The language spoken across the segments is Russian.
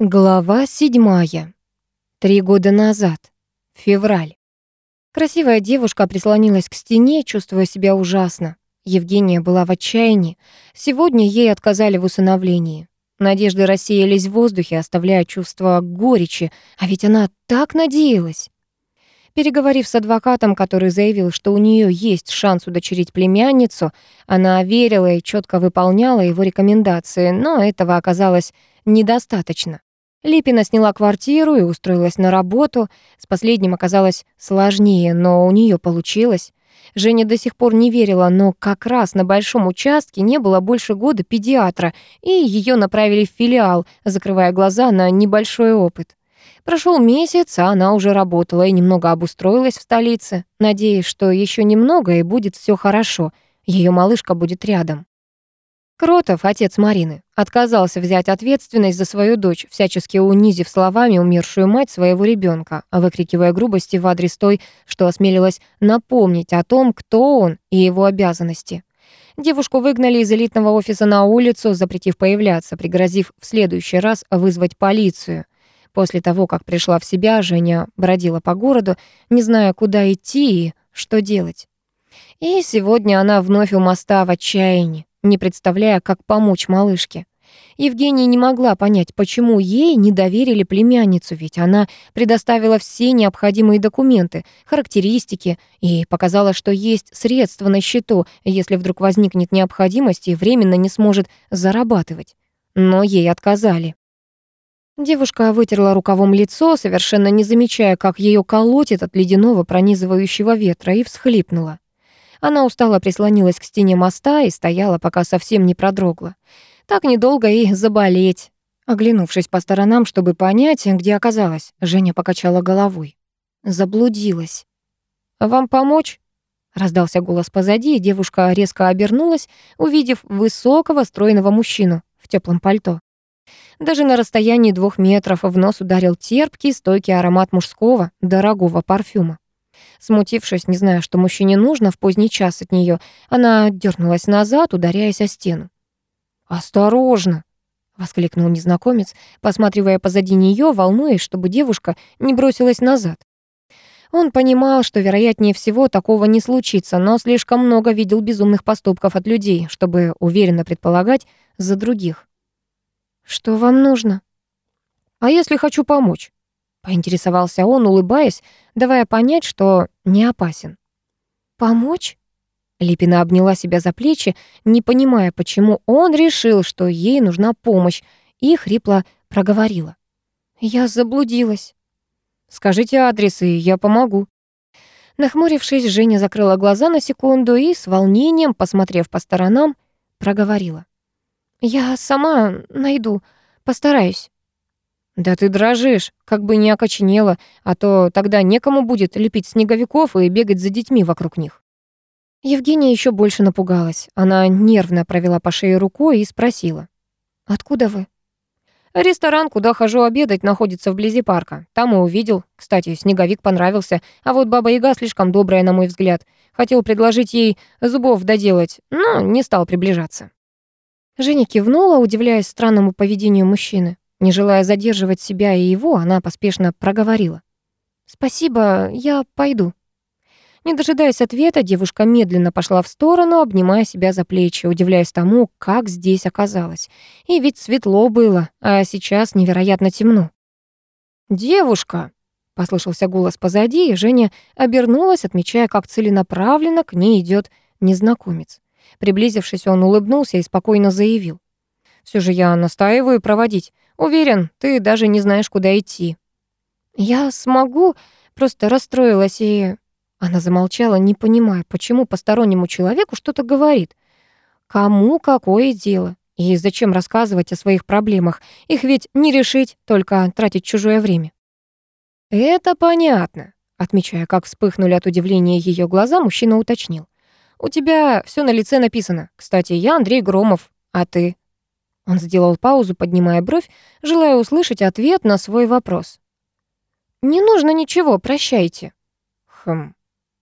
Глава седьмая. Три года назад. Февраль. Красивая девушка прислонилась к стене, чувствуя себя ужасно. Евгения была в отчаянии. Сегодня ей отказали в усыновлении. Надежды рассеялись в воздухе, оставляя чувство горечи, а ведь она так надеялась. Переговорив с адвокатом, который заявил, что у нее есть шанс удочерить племянницу, она верила и четко выполняла его рекомендации, но этого оказалось недостаточно. Липина сняла квартиру и устроилась на работу. С последним оказалось сложнее, но у нее получилось. Женя до сих пор не верила, но как раз на большом участке не было больше года педиатра, и ее направили в филиал, закрывая глаза на небольшой опыт. Прошел месяц, а она уже работала и немного обустроилась в столице, надеясь, что еще немного и будет все хорошо. Ее малышка будет рядом. Кротов, отец Марины, отказался взять ответственность за свою дочь, всячески унизив словами умершую мать своего ребенка, выкрикивая грубости в адрес той, что осмелилась напомнить о том, кто он и его обязанности. Девушку выгнали из элитного офиса на улицу, запретив появляться, пригрозив в следующий раз вызвать полицию. После того, как пришла в себя, Женя бродила по городу, не зная, куда идти и что делать. И сегодня она вновь у моста в отчаянии не представляя, как помочь малышке. Евгения не могла понять, почему ей не доверили племянницу, ведь она предоставила все необходимые документы, характеристики и показала, что есть средства на счету, если вдруг возникнет необходимость и временно не сможет зарабатывать. Но ей отказали. Девушка вытерла рукавом лицо, совершенно не замечая, как ее колотит от ледяного пронизывающего ветра, и всхлипнула. Она устало прислонилась к стене моста и стояла, пока совсем не продрогла. Так недолго и заболеть. Оглянувшись по сторонам, чтобы понять, где оказалась, Женя покачала головой. Заблудилась. «Вам помочь?» Раздался голос позади, и девушка резко обернулась, увидев высокого, стройного мужчину в теплом пальто. Даже на расстоянии двух метров в нос ударил терпкий, стойкий аромат мужского, дорогого парфюма. Смутившись, не зная, что мужчине нужно в поздний час от нее, она дернулась назад, ударяясь о стену. «Осторожно!» — воскликнул незнакомец, посматривая позади нее, волнуясь, чтобы девушка не бросилась назад. Он понимал, что, вероятнее всего, такого не случится, но слишком много видел безумных поступков от людей, чтобы уверенно предполагать за других. «Что вам нужно?» «А если хочу помочь?» Поинтересовался он, улыбаясь, давая понять, что не опасен. «Помочь?» Липина обняла себя за плечи, не понимая, почему он решил, что ей нужна помощь, и хрипло проговорила. «Я заблудилась». «Скажите адрес, и я помогу». Нахмурившись, Женя закрыла глаза на секунду и, с волнением, посмотрев по сторонам, проговорила. «Я сама найду, постараюсь». «Да ты дрожишь, как бы не окоченела, а то тогда некому будет лепить снеговиков и бегать за детьми вокруг них». Евгения еще больше напугалась. Она нервно провела по шее рукой и спросила. «Откуда вы?» «Ресторан, куда хожу обедать, находится вблизи парка. Там и увидел. Кстати, снеговик понравился, а вот Баба-Яга слишком добрая, на мой взгляд. Хотел предложить ей зубов доделать, но не стал приближаться». Женя кивнула, удивляясь странному поведению мужчины. Не желая задерживать себя и его, она поспешно проговорила. «Спасибо, я пойду». Не дожидаясь ответа, девушка медленно пошла в сторону, обнимая себя за плечи, удивляясь тому, как здесь оказалось. И ведь светло было, а сейчас невероятно темно. «Девушка!» — послышался голос позади, и Женя обернулась, отмечая, как целенаправленно к ней идет незнакомец. Приблизившись, он улыбнулся и спокойно заявил. «Все же я настаиваю проводить. Уверен, ты даже не знаешь, куда идти». «Я смогу», просто расстроилась и... Она замолчала, не понимая, почему постороннему человеку что-то говорит. Кому какое дело? И зачем рассказывать о своих проблемах? Их ведь не решить, только тратить чужое время. «Это понятно», — отмечая, как вспыхнули от удивления ее глаза, мужчина уточнил. «У тебя все на лице написано. Кстати, я Андрей Громов, а ты?» Он сделал паузу, поднимая бровь, желая услышать ответ на свой вопрос. «Не нужно ничего, прощайте». «Хм».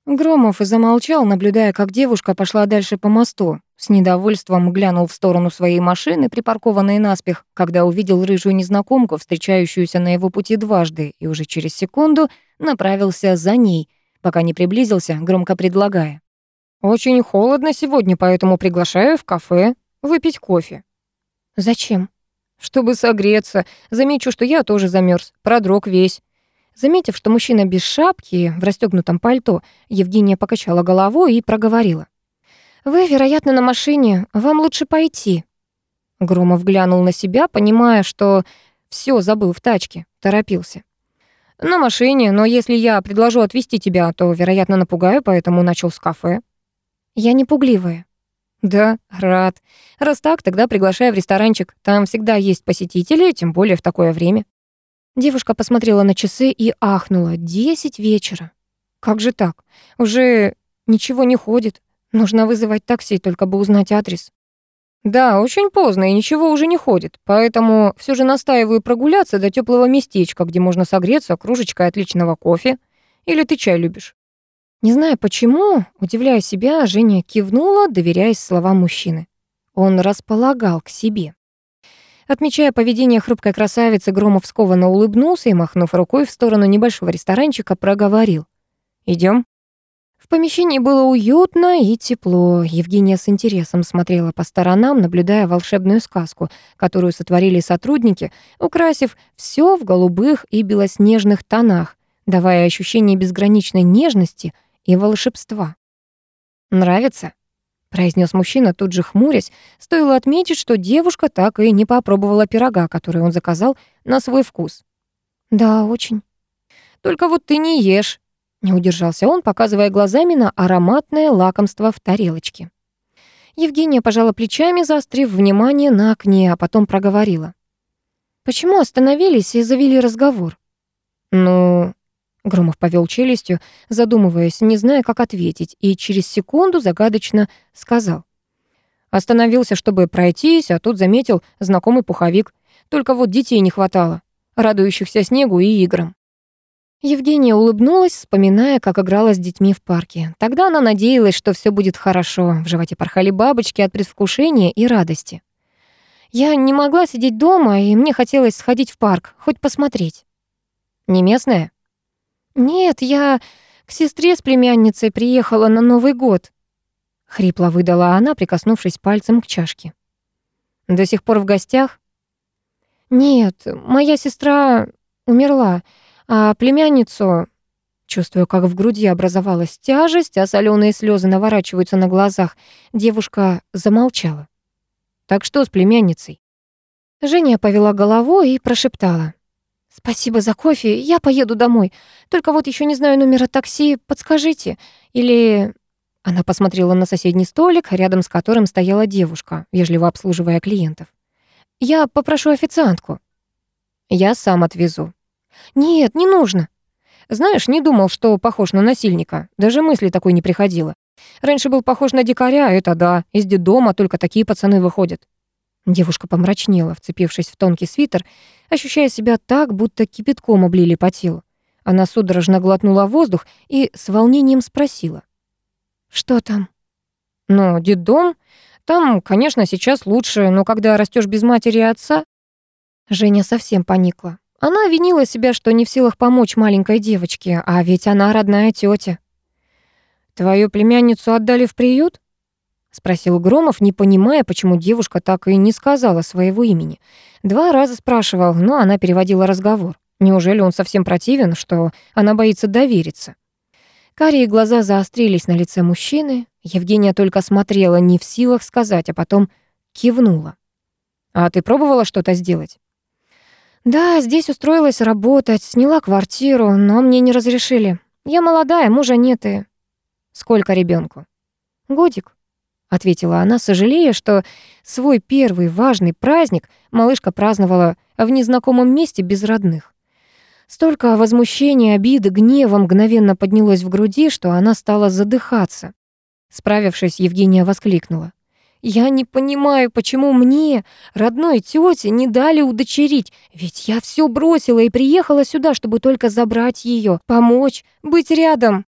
Громов замолчал, наблюдая, как девушка пошла дальше по мосту. С недовольством глянул в сторону своей машины, припаркованной наспех, когда увидел рыжую незнакомку, встречающуюся на его пути дважды, и уже через секунду направился за ней, пока не приблизился, громко предлагая. «Очень холодно сегодня, поэтому приглашаю в кафе выпить кофе». «Зачем?» «Чтобы согреться. Замечу, что я тоже замерз, продрог весь». Заметив, что мужчина без шапки, в расстёгнутом пальто, Евгения покачала головой и проговорила. «Вы, вероятно, на машине. Вам лучше пойти». Громов глянул на себя, понимая, что все забыл в тачке, торопился. «На машине, но если я предложу отвезти тебя, то, вероятно, напугаю, поэтому начал с кафе». «Я не пугливая». «Да, рад. Раз так, тогда приглашаю в ресторанчик. Там всегда есть посетители, тем более в такое время». Девушка посмотрела на часы и ахнула. «Десять вечера». «Как же так? Уже ничего не ходит. Нужно вызывать такси, только бы узнать адрес. Да, очень поздно, и ничего уже не ходит, поэтому все же настаиваю прогуляться до теплого местечка, где можно согреться кружечкой отличного кофе. Или ты чай любишь? Не знаю почему, удивляя себя, Женя кивнула, доверяясь словам мужчины. Он располагал к себе. Отмечая поведение хрупкой красавицы, Громов скованно улыбнулся и, махнув рукой в сторону небольшого ресторанчика, проговорил. Идем. В помещении было уютно и тепло. Евгения с интересом смотрела по сторонам, наблюдая волшебную сказку, которую сотворили сотрудники, украсив все в голубых и белоснежных тонах, давая ощущение безграничной нежности и волшебства. «Нравится?» — произнес мужчина, тут же хмурясь. Стоило отметить, что девушка так и не попробовала пирога, который он заказал, на свой вкус. «Да, очень». «Только вот ты не ешь», не удержался он, показывая глазами на ароматное лакомство в тарелочке. Евгения пожала плечами, заострив внимание на окне, а потом проговорила. «Почему остановились и завели разговор?» «Ну...» Громов повел челюстью, задумываясь, не зная, как ответить, и через секунду загадочно сказал. Остановился, чтобы пройтись, а тут заметил знакомый пуховик. Только вот детей не хватало, радующихся снегу и играм. Евгения улыбнулась, вспоминая, как играла с детьми в парке. Тогда она надеялась, что все будет хорошо. В животе порхали бабочки от предвкушения и радости. Я не могла сидеть дома, и мне хотелось сходить в парк, хоть посмотреть. Не местная? Нет, я к сестре с племянницей приехала на Новый год. Хрипло выдала она, прикоснувшись пальцем к чашке. До сих пор в гостях? Нет, моя сестра умерла. А племянницу... Чувствую, как в груди образовалась тяжесть, а соленые слезы наворачиваются на глазах. Девушка замолчала. «Так что с племянницей?» Женя повела головой и прошептала. «Спасибо за кофе, я поеду домой. Только вот еще не знаю номера такси, подскажите. Или...» Она посмотрела на соседний столик, рядом с которым стояла девушка, вежливо обслуживая клиентов. «Я попрошу официантку». «Я сам отвезу», «Нет, не нужно». Знаешь, не думал, что похож на насильника. Даже мысли такой не приходило. Раньше был похож на дикаря, это да. Из детдома только такие пацаны выходят. Девушка помрачнела, вцепившись в тонкий свитер, ощущая себя так, будто кипятком облили по телу. Она судорожно глотнула воздух и с волнением спросила. «Что там?» «Ну, детдом. Там, конечно, сейчас лучше, но когда растешь без матери и отца...» Женя совсем поникла. Она винила себя, что не в силах помочь маленькой девочке, а ведь она родная тетя. «Твою племянницу отдали в приют?» — спросил Громов, не понимая, почему девушка так и не сказала своего имени. Два раза спрашивал, но она переводила разговор. Неужели он совсем противен, что она боится довериться? Карие глаза заострились на лице мужчины. Евгения только смотрела, не в силах сказать, а потом кивнула. «А ты пробовала что-то сделать?» Да, здесь устроилась работать, сняла квартиру, но мне не разрешили. Я молодая, мужа нет и... Сколько ребенку? Годик, ответила она, сожалея, что свой первый важный праздник малышка праздновала в незнакомом месте без родных. Столько возмущения, обиды, гнева мгновенно поднялось в груди, что она стала задыхаться. Справившись, Евгения воскликнула. Я не понимаю, почему мне, родной тете, не дали удочерить, ведь я все бросила и приехала сюда, чтобы только забрать ее, помочь, быть рядом.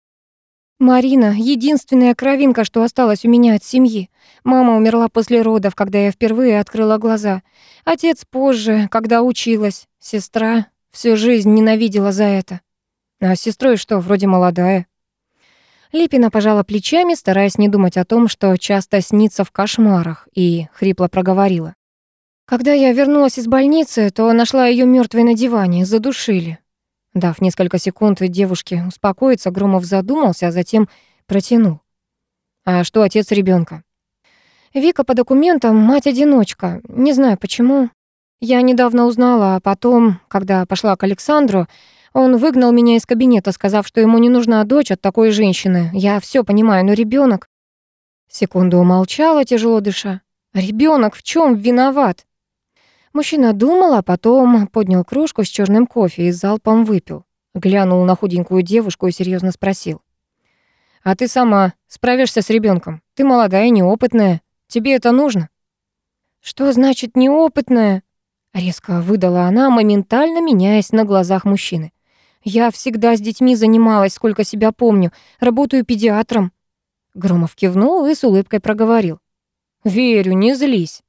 Марина — единственная кровинка, что осталась у меня от семьи. Мама умерла после родов, когда я впервые открыла глаза. Отец позже, когда училась. Сестра всю жизнь ненавидела за это. А с сестрой что, вроде молодая. Липина пожала плечами, стараясь не думать о том, что часто снится в кошмарах, и хрипло проговорила. Когда я вернулась из больницы, то нашла ее мертвой на диване, задушили. Дав несколько секунд девушке успокоиться, Громов задумался, а затем протянул. «А что отец ребенка? «Вика по документам мать-одиночка. Не знаю почему. Я недавно узнала, а потом, когда пошла к Александру, он выгнал меня из кабинета, сказав, что ему не нужна дочь от такой женщины. Я все понимаю, но ребенок. Секунду умолчала, тяжело дыша. Ребенок в чем виноват? Мужчина думал, а потом поднял кружку с черным кофе и залпом выпил. Глянул на худенькую девушку и серьезно спросил. «А ты сама справишься с ребенком? Ты молодая, неопытная. Тебе это нужно?» «Что значит неопытная?» Резко выдала она, моментально меняясь на глазах мужчины. «Я всегда с детьми занималась, сколько себя помню. Работаю педиатром». Громов кивнул и с улыбкой проговорил. «Верю, не злись.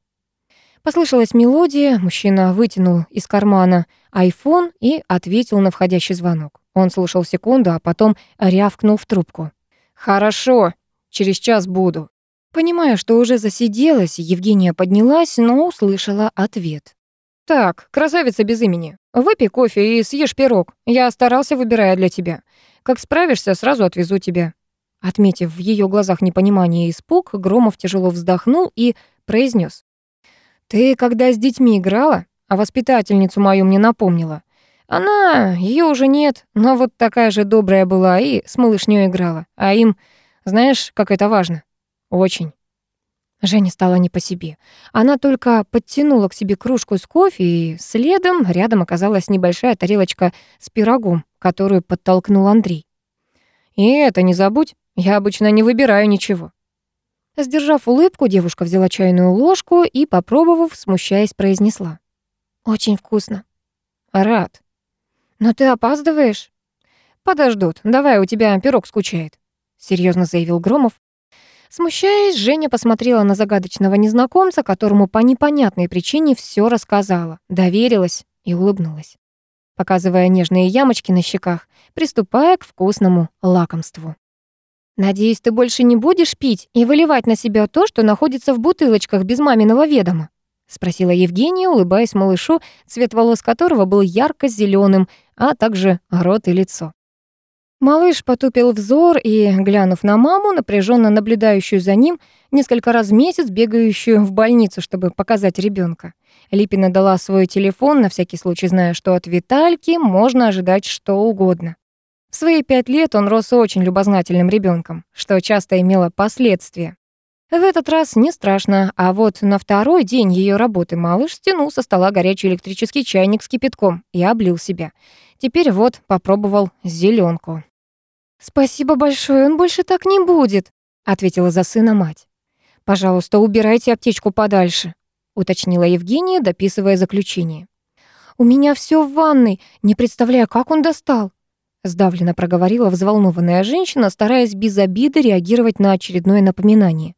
Послышалась мелодия, мужчина вытянул из кармана айфон и ответил на входящий звонок. Он слушал секунду, а потом рявкнул в трубку. «Хорошо, через час буду». Понимая, что уже засиделась, Евгения поднялась, но услышала ответ. «Так, красавица без имени, выпей кофе и съешь пирог. Я старался, выбирая для тебя. Как справишься, сразу отвезу тебя». Отметив в ее глазах непонимание и испуг, Громов тяжело вздохнул и произнес: ты когда с детьми играла, а воспитательницу мою мне напомнила. Она, ее уже нет, но вот такая же добрая была и с малышней играла. А им, знаешь, как это важно? Очень. Женя стала не по себе. Она только подтянула к себе кружку с кофе, и следом рядом оказалась небольшая тарелочка с пирогом, которую подтолкнул Андрей. «И это не забудь, я обычно не выбираю ничего. Сдержав улыбку, девушка взяла чайную ложку и, попробовав, смущаясь, произнесла. «Очень вкусно». «Рад». «Но ты опаздываешь?» «Подождут. Давай, у тебя пирог скучает», — серьезно заявил Громов. Смущаясь, Женя посмотрела на загадочного незнакомца, которому по непонятной причине все рассказала, доверилась и улыбнулась, показывая нежные ямочки на щеках, приступая к вкусному лакомству. «Надеюсь, ты больше не будешь пить и выливать на себя то, что находится в бутылочках без маминого ведома?» — спросила Евгения, улыбаясь малышу, цвет волос которого был ярко зеленым а также рот и лицо. Малыш потупил взор и, глянув на маму, напряженно наблюдающую за ним, несколько раз в месяц бегающую в больницу, чтобы показать ребенка. Липина дала свой телефон, на всякий случай зная, что от Витальки можно ожидать что угодно. В свои пять лет он рос очень любознательным ребенком, что часто имело последствия. В этот раз не страшно, а вот на второй день ее работы малыш стянул со стола горячий электрический чайник с кипятком и облил себя. Теперь вот попробовал зеленку. «Спасибо большое, он больше так не будет», — ответила за сына мать. «Пожалуйста, убирайте аптечку подальше», — уточнила Евгения, дописывая заключение. «У меня все в ванной, не представляю, как он достал сдавленно проговорила взволнованная женщина, стараясь без обиды реагировать на очередное напоминание.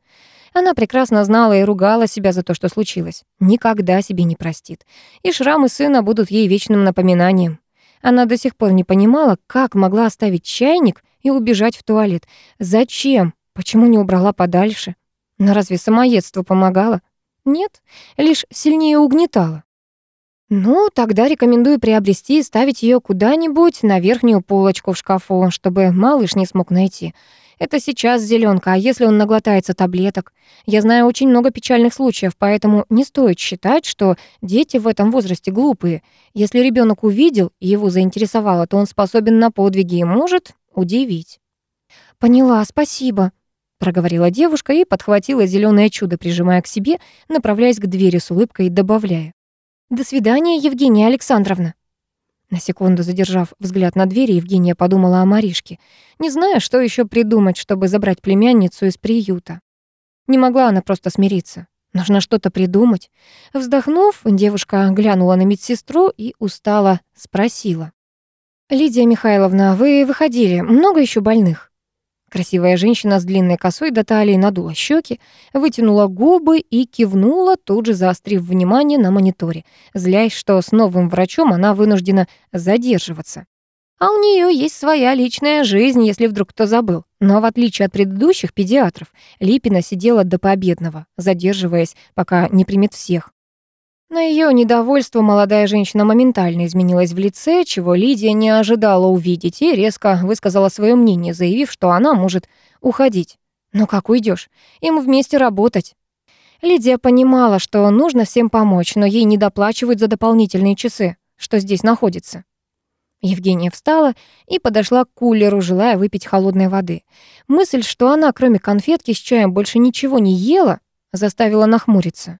Она прекрасно знала и ругала себя за то, что случилось. Никогда себе не простит. И шрамы сына будут ей вечным напоминанием. Она до сих пор не понимала, как могла оставить чайник и убежать в туалет. Зачем? Почему не убрала подальше? Но разве самоедство помогало? Нет, лишь сильнее угнетало. Ну, тогда рекомендую приобрести и ставить ее куда-нибудь на верхнюю полочку в шкафу, чтобы малыш не смог найти. Это сейчас зеленка, а если он наглотается таблеток? Я знаю очень много печальных случаев, поэтому не стоит считать, что дети в этом возрасте глупые. Если ребенок увидел и его заинтересовало, то он способен на подвиги и может удивить. «Поняла, спасибо», — проговорила девушка и подхватила зеленое чудо, прижимая к себе, направляясь к двери с улыбкой и добавляя. «До свидания, Евгения Александровна». На секунду задержав взгляд на двери, Евгения подумала о Маришке, не зная, что еще придумать, чтобы забрать племянницу из приюта. Не могла она просто смириться. Нужно что-то придумать. Вздохнув, девушка глянула на медсестру и устало спросила. «Лидия Михайловна, вы выходили. Много еще больных?» Красивая женщина с длинной косой до талии надула щеки, вытянула губы и кивнула, тут же заострив внимание на мониторе, злясь, что с новым врачом она вынуждена задерживаться. А у нее есть своя личная жизнь, если вдруг кто забыл. Но в отличие от предыдущих педиатров, Липина сидела до победного, задерживаясь, пока не примет всех. На ее недовольство молодая женщина моментально изменилась в лице, чего Лидия не ожидала увидеть, и резко высказала свое мнение, заявив, что она может уходить. «Но как уйдешь? Им вместе работать». Лидия понимала, что нужно всем помочь, но ей не доплачивают за дополнительные часы, что здесь находится. Евгения встала и подошла к кулеру, желая выпить холодной воды. Мысль, что она, кроме конфетки с чаем, больше ничего не ела, заставила нахмуриться.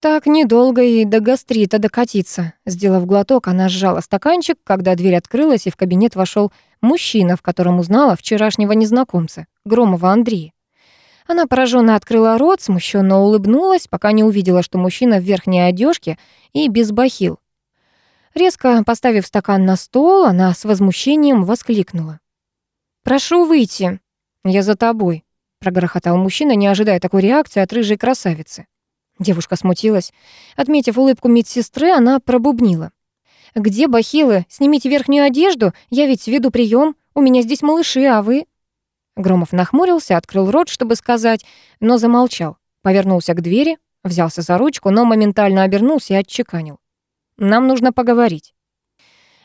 Так недолго и до гастрита докатиться. Сделав глоток, она сжала стаканчик, когда дверь открылась, и в кабинет вошел мужчина, в котором узнала вчерашнего незнакомца, Громова Андрея. Она пораженно открыла рот, смущенно улыбнулась, пока не увидела, что мужчина в верхней одежке и без бахил. Резко поставив стакан на стол, она с возмущением воскликнула. «Прошу выйти. Я за тобой», — прогрохотал мужчина, не ожидая такой реакции от рыжей красавицы. Девушка смутилась. Отметив улыбку медсестры, она пробубнила. «Где бахилы? Снимите верхнюю одежду, я ведь веду прием. У меня здесь малыши, а вы...» Громов нахмурился, открыл рот, чтобы сказать, но замолчал. Повернулся к двери, взялся за ручку, но моментально обернулся и отчеканил. «Нам нужно поговорить».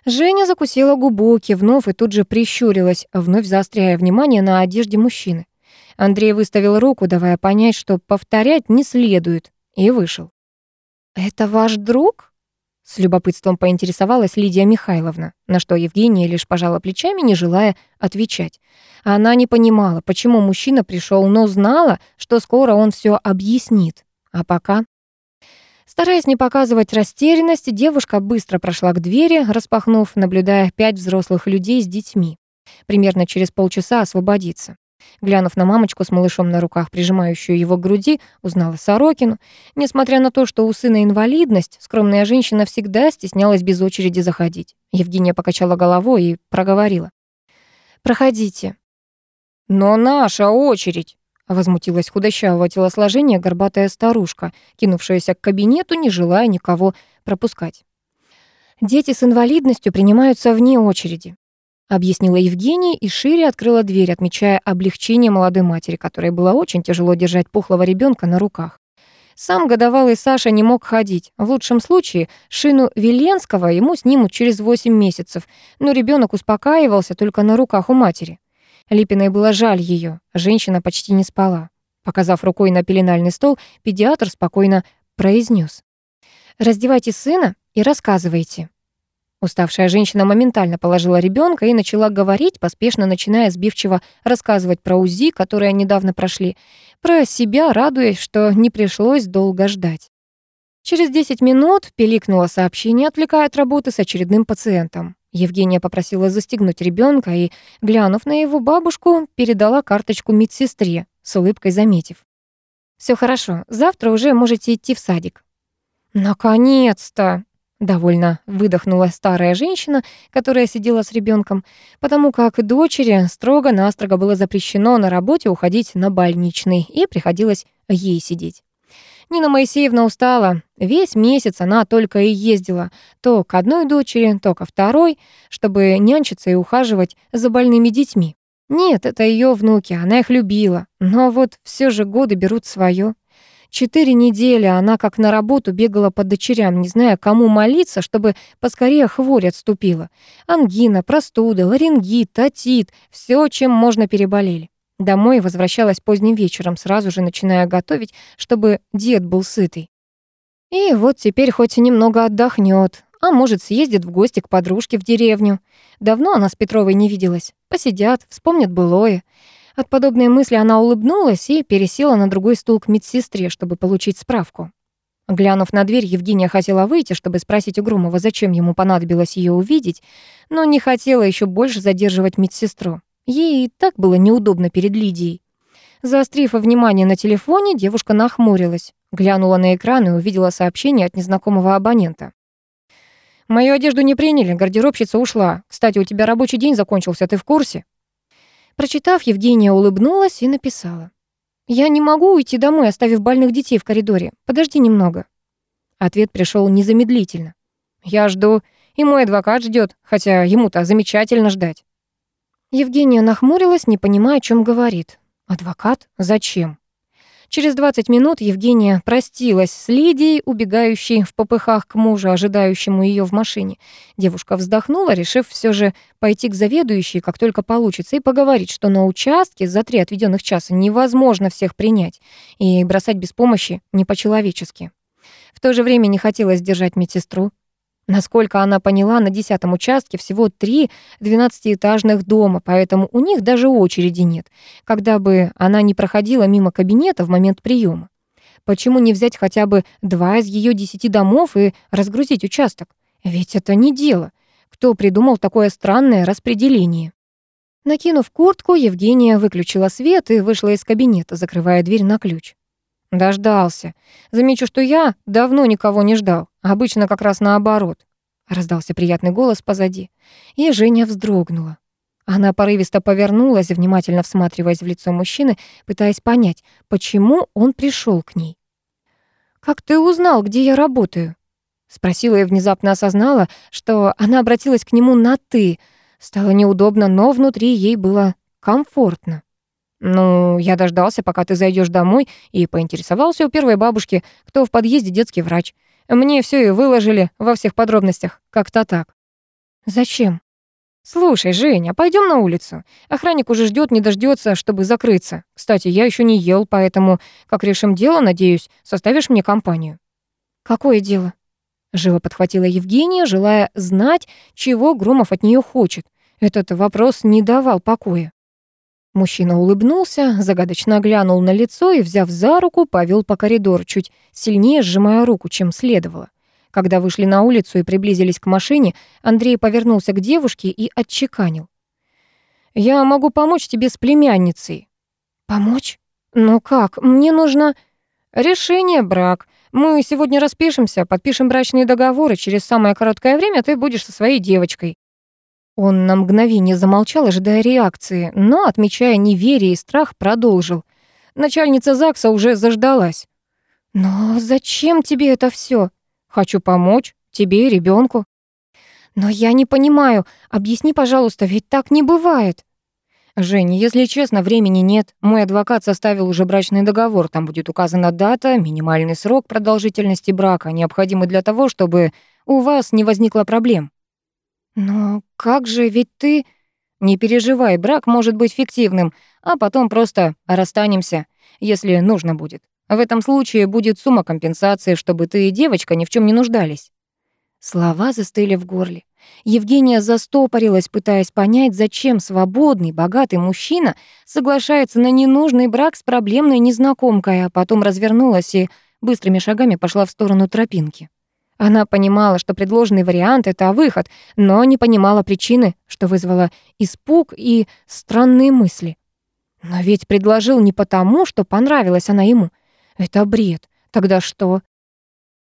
Женя закусила губу, кивнув и тут же прищурилась, вновь заостряя внимание на одежде мужчины. Андрей выставил руку, давая понять, что повторять не следует и вышел. «Это ваш друг?» С любопытством поинтересовалась Лидия Михайловна, на что Евгения лишь пожала плечами, не желая отвечать. Она не понимала, почему мужчина пришел, но знала, что скоро он все объяснит. А пока... Стараясь не показывать растерянности, девушка быстро прошла к двери, распахнув, наблюдая пять взрослых людей с детьми. Примерно через полчаса освободиться. Глянув на мамочку с малышом на руках, прижимающую его к груди, узнала Сорокину. Несмотря на то, что у сына инвалидность, скромная женщина всегда стеснялась без очереди заходить. Евгения покачала головой и проговорила. «Проходите». «Но наша очередь!» Возмутилась худощавого телосложения горбатая старушка, кинувшаяся к кабинету, не желая никого пропускать. Дети с инвалидностью принимаются вне очереди объяснила Евгения и шире открыла дверь, отмечая облегчение молодой матери, которой было очень тяжело держать пухлого ребенка на руках. Сам годовалый Саша не мог ходить. В лучшем случае шину Веленского ему снимут через 8 месяцев, но ребенок успокаивался только на руках у матери. Липиной было жаль ее. Женщина почти не спала. Показав рукой на пеленальный стол, педиатр спокойно произнес: «Раздевайте сына и рассказывайте». Уставшая женщина моментально положила ребенка и начала говорить, поспешно начиная сбивчиво рассказывать про УЗИ, которые недавно прошли, про себя, радуясь, что не пришлось долго ждать. Через 10 минут пиликнуло сообщение, отвлекая от работы с очередным пациентом. Евгения попросила застегнуть ребенка и, глянув на его бабушку, передала карточку медсестре, с улыбкой заметив. Все хорошо, завтра уже можете идти в садик». «Наконец-то!» Довольно выдохнула старая женщина, которая сидела с ребенком, потому как дочери строго-настрого было запрещено на работе уходить на больничный, и приходилось ей сидеть. Нина Моисеевна устала. Весь месяц она только и ездила то к одной дочери, то ко второй, чтобы нянчиться и ухаживать за больными детьми. Нет, это ее внуки, она их любила, но вот все же годы берут свое. Четыре недели она как на работу бегала по дочерям, не зная, кому молиться, чтобы поскорее хворь отступила. Ангина, простуда, ларингит, отит — все, чем можно переболели. Домой возвращалась поздним вечером, сразу же начиная готовить, чтобы дед был сытый. И вот теперь хоть немного отдохнет, а может, съездит в гости к подружке в деревню. Давно она с Петровой не виделась. Посидят, вспомнят былое. От подобной мысли она улыбнулась и пересела на другой стул к медсестре, чтобы получить справку. Глянув на дверь, Евгения хотела выйти, чтобы спросить у Громова, зачем ему понадобилось ее увидеть, но не хотела еще больше задерживать медсестру. Ей и так было неудобно перед Лидией. Заострив внимание на телефоне, девушка нахмурилась, глянула на экран и увидела сообщение от незнакомого абонента. «Мою одежду не приняли, гардеробщица ушла. Кстати, у тебя рабочий день закончился, ты в курсе?» Прочитав, Евгения улыбнулась и написала. «Я не могу уйти домой, оставив больных детей в коридоре. Подожди немного». Ответ пришел незамедлительно. «Я жду, и мой адвокат ждет, хотя ему-то замечательно ждать». Евгения нахмурилась, не понимая, о чем говорит. «Адвокат? Зачем?» Через 20 минут Евгения простилась с Лидией, убегающей в попыхах к мужу, ожидающему ее в машине. Девушка вздохнула, решив все же пойти к заведующей, как только получится, и поговорить, что на участке за три отведенных часа невозможно всех принять, и бросать без помощи не по-человечески. В то же время не хотелось держать медсестру. Насколько она поняла, на десятом участке всего три двенадцатиэтажных дома, поэтому у них даже очереди нет, когда бы она не проходила мимо кабинета в момент приема. Почему не взять хотя бы два из ее десяти домов и разгрузить участок? Ведь это не дело. Кто придумал такое странное распределение? Накинув куртку, Евгения выключила свет и вышла из кабинета, закрывая дверь на ключ. Дождался. Замечу, что я давно никого не ждал. Обычно как раз наоборот. Раздался приятный голос позади. И Женя вздрогнула. Она порывисто повернулась, внимательно всматриваясь в лицо мужчины, пытаясь понять, почему он пришел к ней. «Как ты узнал, где я работаю?» Спросила и внезапно осознала, что она обратилась к нему на «ты». Стало неудобно, но внутри ей было комфортно. «Ну, я дождался, пока ты зайдешь домой, и поинтересовался у первой бабушки, кто в подъезде детский врач. Мне все и выложили во всех подробностях, как-то так». «Зачем?» «Слушай, Женя, пойдем на улицу. Охранник уже ждет, не дождется, чтобы закрыться. Кстати, я еще не ел, поэтому, как решим дело, надеюсь, составишь мне компанию». «Какое дело?» Живо подхватила Евгения, желая знать, чего Громов от нее хочет. Этот вопрос не давал покоя. Мужчина улыбнулся, загадочно глянул на лицо и, взяв за руку, повел по коридору, чуть сильнее сжимая руку, чем следовало. Когда вышли на улицу и приблизились к машине, Андрей повернулся к девушке и отчеканил. «Я могу помочь тебе с племянницей». «Помочь? Ну как? Мне нужно...» «Решение, брак. Мы сегодня распишемся, подпишем брачные договоры. Через самое короткое время ты будешь со своей девочкой. Он на мгновение замолчал, ожидая реакции, но, отмечая неверие и страх, продолжил. Начальница ЗАГСа уже заждалась. «Но зачем тебе это все? «Хочу помочь тебе и ребенку. «Но я не понимаю. Объясни, пожалуйста, ведь так не бывает». «Жень, если честно, времени нет. Мой адвокат составил уже брачный договор. Там будет указана дата, минимальный срок продолжительности брака, необходимый для того, чтобы у вас не возникло проблем». «Но как же, ведь ты...» «Не переживай, брак может быть фиктивным, а потом просто расстанемся, если нужно будет. В этом случае будет сумма компенсации, чтобы ты и девочка ни в чем не нуждались». Слова застыли в горле. Евгения застопорилась, пытаясь понять, зачем свободный, богатый мужчина соглашается на ненужный брак с проблемной незнакомкой, а потом развернулась и быстрыми шагами пошла в сторону тропинки. Она понимала, что предложенный вариант — это выход, но не понимала причины, что вызвало испуг и странные мысли. Но ведь предложил не потому, что понравилась она ему. Это бред. Тогда что?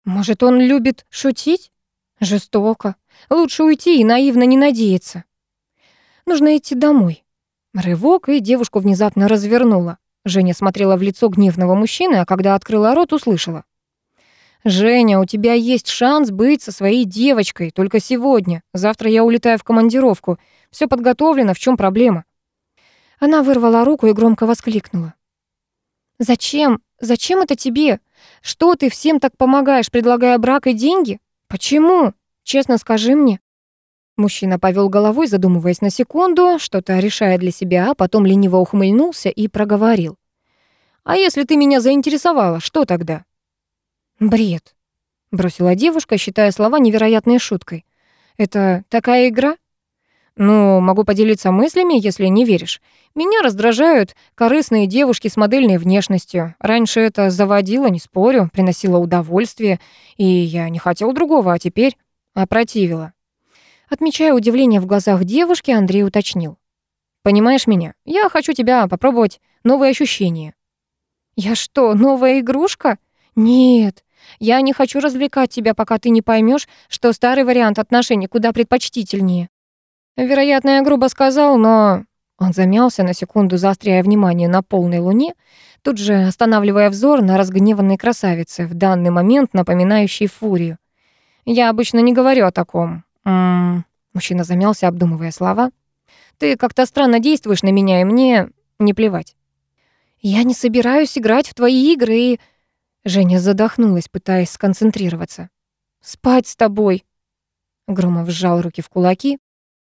Может, он любит шутить? Жестоко. Лучше уйти и наивно не надеяться. Нужно идти домой. Рывок, и девушку внезапно развернула. Женя смотрела в лицо гневного мужчины, а когда открыла рот, услышала. «Женя, у тебя есть шанс быть со своей девочкой только сегодня. Завтра я улетаю в командировку. Все подготовлено, в чем проблема?» Она вырвала руку и громко воскликнула. «Зачем? Зачем это тебе? Что ты всем так помогаешь, предлагая брак и деньги? Почему? Честно скажи мне». Мужчина повел головой, задумываясь на секунду, что-то решая для себя, а потом лениво ухмыльнулся и проговорил. «А если ты меня заинтересовала, что тогда?» «Бред», — бросила девушка, считая слова невероятной шуткой. «Это такая игра?» «Ну, могу поделиться мыслями, если не веришь. Меня раздражают корыстные девушки с модельной внешностью. Раньше это заводило, не спорю, приносило удовольствие, и я не хотел другого, а теперь опротивило». Отмечая удивление в глазах девушки, Андрей уточнил. «Понимаешь меня? Я хочу тебя попробовать новые ощущения». «Я что, новая игрушка? Нет, я не хочу развлекать тебя, пока ты не поймешь, что старый вариант отношений куда предпочтительнее». Вероятно, я грубо сказал, но Он замялся на секунду, заостряя внимание на полной луне, тут же останавливая взор на разгневанной красавице, в данный момент напоминающей фурию. «Я обычно не говорю о таком». М -м -м. Мужчина замялся, обдумывая слова. «Ты как-то странно действуешь на меня, и мне не плевать». «Я не собираюсь играть в твои игры и...» Женя задохнулась, пытаясь сконцентрироваться. «Спать с тобой!» Громов сжал руки в кулаки.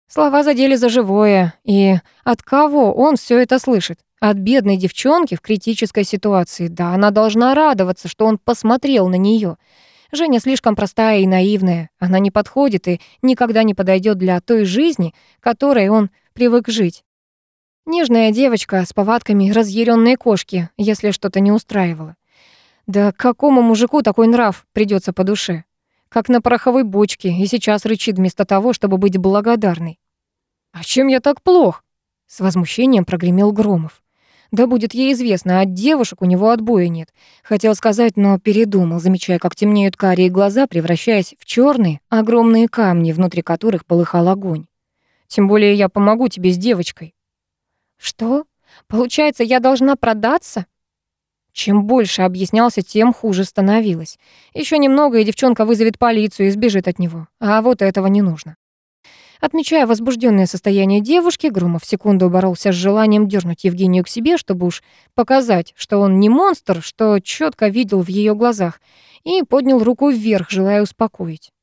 Слова задели за живое. И от кого он все это слышит? От бедной девчонки в критической ситуации. Да, она должна радоваться, что он посмотрел на нее. Женя слишком простая и наивная. Она не подходит и никогда не подойдет для той жизни, которой он привык жить. Нежная девочка с повадками разъяренной кошки, если что-то не устраивало. Да какому мужику такой нрав придется по душе? Как на пороховой бочке, и сейчас рычит вместо того, чтобы быть благодарной. «А чем я так плох?» С возмущением прогремел Громов. Да будет ей известно, от девушек у него отбоя нет. Хотел сказать, но передумал, замечая, как темнеют карие глаза, превращаясь в черные, огромные камни, внутри которых полыхал огонь. Тем более я помогу тебе с девочкой. Что? Получается, я должна продаться? Чем больше объяснялся, тем хуже становилось. Еще немного, и девчонка вызовет полицию и сбежит от него. А вот этого не нужно. Отмечая возбужденное состояние девушки, Громов секунду боролся с желанием дернуть Евгению к себе, чтобы уж показать, что он не монстр, что четко видел в ее глазах, и поднял руку вверх, желая успокоить.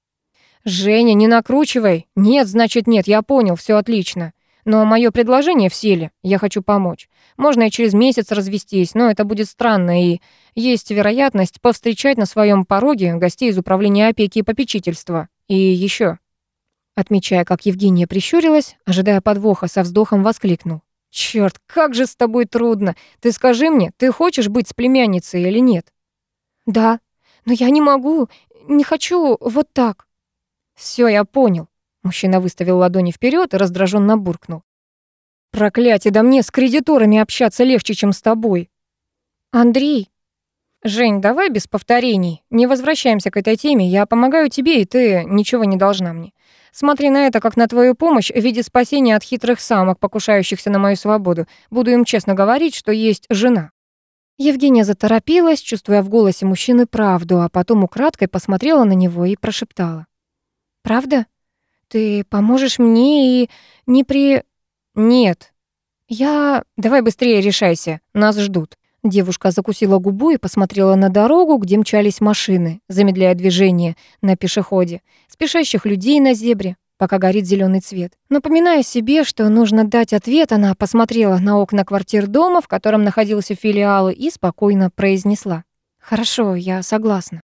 «Женя, не накручивай. Нет, значит нет, я понял, все отлично. Но мое предложение в силе, я хочу помочь. Можно и через месяц развестись, но это будет странно, и есть вероятность повстречать на своем пороге гостей из управления опеки и попечительства. И еще. Отмечая, как Евгения прищурилась, ожидая подвоха, со вздохом воскликнул. «Чёрт, как же с тобой трудно! Ты скажи мне, ты хочешь быть с племянницей или нет?» «Да, но я не могу, не хочу вот так». «Всё, я понял. Мужчина выставил ладони вперед и раздраженно буркнул. «Проклятие, да мне с кредиторами общаться легче, чем с тобой». «Андрей!» «Жень, давай без повторений. Не возвращаемся к этой теме. Я помогаю тебе, и ты ничего не должна мне. Смотри на это как на твою помощь в виде спасения от хитрых самок, покушающихся на мою свободу. Буду им честно говорить, что есть жена». Евгения заторопилась, чувствуя в голосе мужчины правду, а потом украдкой посмотрела на него и прошептала. «Правда?» Ты поможешь мне и не при... Нет. Я... Давай быстрее решайся, нас ждут. Девушка закусила губу и посмотрела на дорогу, где мчались машины, замедляя движение на пешеходе, спешащих людей на зебре, пока горит зеленый цвет. Напоминая себе, что нужно дать ответ, она посмотрела на окна квартир дома, в котором находился филиал, и спокойно произнесла. «Хорошо, я согласна».